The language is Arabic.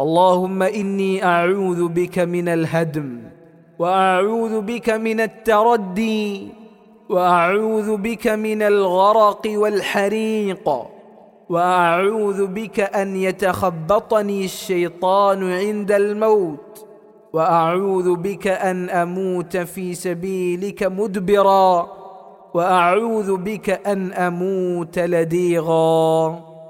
اللهم إني أعوذ بك من الهدم وأعوذ بك من التردي وأعوذ بك من الغرق والحريق وأعوذ بك أن يتخبطني الشيطان عند الموت وأعوذ بك أن أموت في سبيلك مدبرا وأعوذ بك أن أموت لديغا.